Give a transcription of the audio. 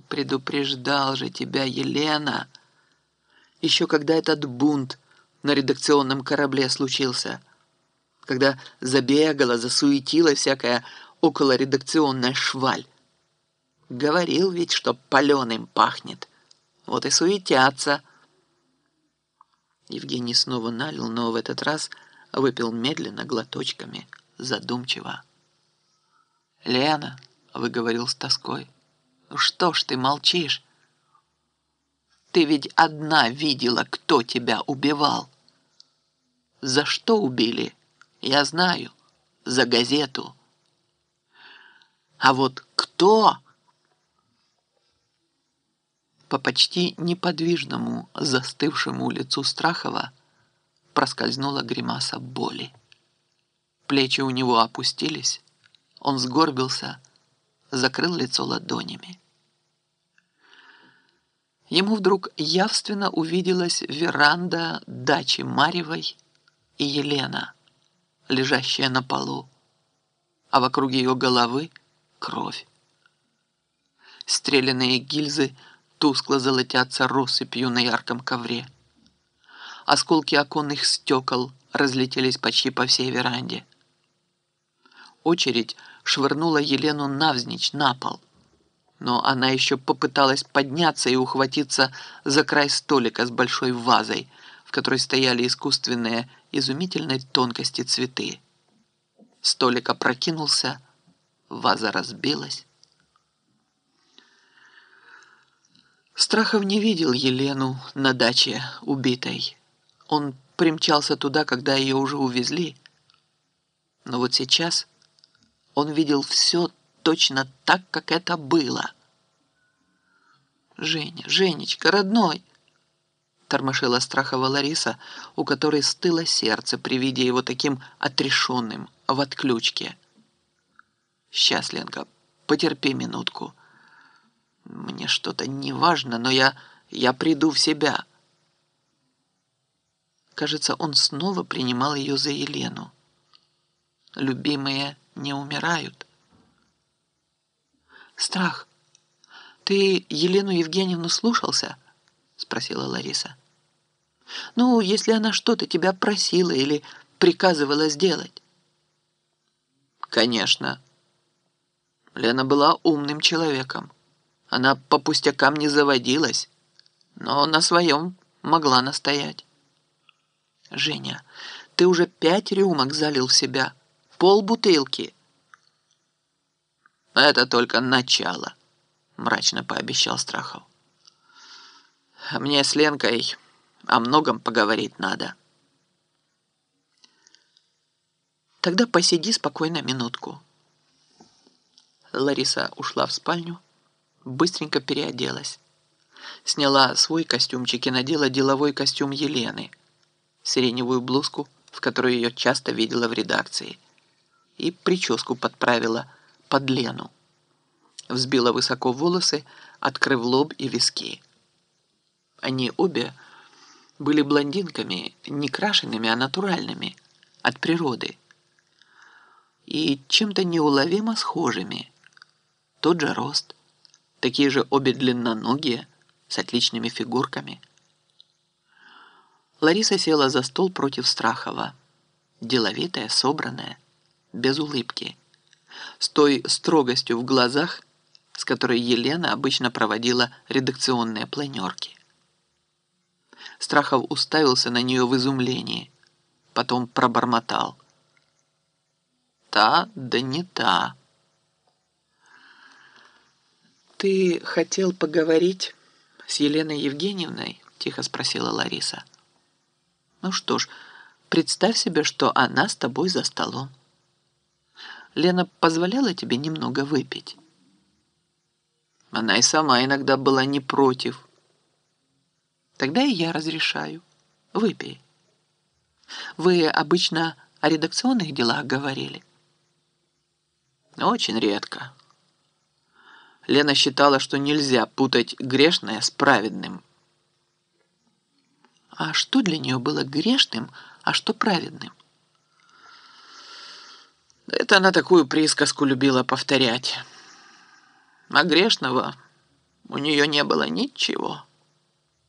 Предупреждал же тебя Елена. Еще когда этот бунт на редакционном корабле случился. Когда забегала, засуетила всякая околоредакционная шваль. Говорил ведь, что паленым пахнет. Вот и суетятся. Евгений снова налил, но в этот раз выпил медленно, глоточками, задумчиво. «Лена», — выговорил с тоской, — «ну что ж ты молчишь? Ты ведь одна видела, кто тебя убивал. За что убили? Я знаю. За газету. А вот кто...» По почти неподвижному, застывшему лицу Страхова проскользнула гримаса боли. Плечи у него опустились, он сгорбился, закрыл лицо ладонями. Ему вдруг явственно увиделась веранда дачи Марьевой и Елена, лежащая на полу, а вокруг ее головы кровь. Стрелянные гильзы – тускло золотятся россыпью на ярком ковре. Осколки оконных стекол разлетелись почти по всей веранде. Очередь швырнула Елену навзничь на пол, но она еще попыталась подняться и ухватиться за край столика с большой вазой, в которой стояли искусственные изумительной тонкости цветы. Столик опрокинулся, ваза разбилась. Страхов не видел Елену на даче убитой. Он примчался туда, когда ее уже увезли. Но вот сейчас он видел все точно так, как это было. «Женя, Женечка, родной!» Тормошила Страхова Лариса, у которой стыло сердце при виде его таким отрешенным, в отключке. «Сейчас, Ленка, потерпи минутку». Мне что-то не важно, но я, я приду в себя. Кажется, он снова принимал ее за Елену. Любимые не умирают. Страх. Ты Елену Евгеньевну слушался? Спросила Лариса. Ну, если она что-то тебя просила или приказывала сделать. Конечно. Лена была умным человеком. Она по пустякам не заводилась, но на своем могла настоять. «Женя, ты уже пять рюмок залил в себя, пол бутылки». «Это только начало», — мрачно пообещал Страхов. «Мне с Ленкой о многом поговорить надо». «Тогда посиди спокойно минутку». Лариса ушла в спальню, быстренько переоделась. Сняла свой костюмчик и надела деловой костюм Елены, сиреневую блузку, в которой ее часто видела в редакции, и прическу подправила под Лену. Взбила высоко волосы, открыв лоб и виски. Они обе были блондинками, не крашенными, а натуральными, от природы. И чем-то неуловимо схожими. Тот же рост, такие же обе длинноногие, с отличными фигурками. Лариса села за стол против Страхова, деловитая, собранная, без улыбки, с той строгостью в глазах, с которой Елена обычно проводила редакционные планерки. Страхов уставился на нее в изумлении, потом пробормотал. «Та, да не та». «Ты хотел поговорить с Еленой Евгеньевной?» – тихо спросила Лариса. «Ну что ж, представь себе, что она с тобой за столом. Лена позволяла тебе немного выпить?» Она и сама иногда была не против. «Тогда и я разрешаю. Выпей. Вы обычно о редакционных делах говорили?» «Очень редко», Лена считала, что нельзя путать грешное с праведным. А что для нее было грешным, а что праведным? Это она такую присказку любила повторять. А грешного У нее не было ничего.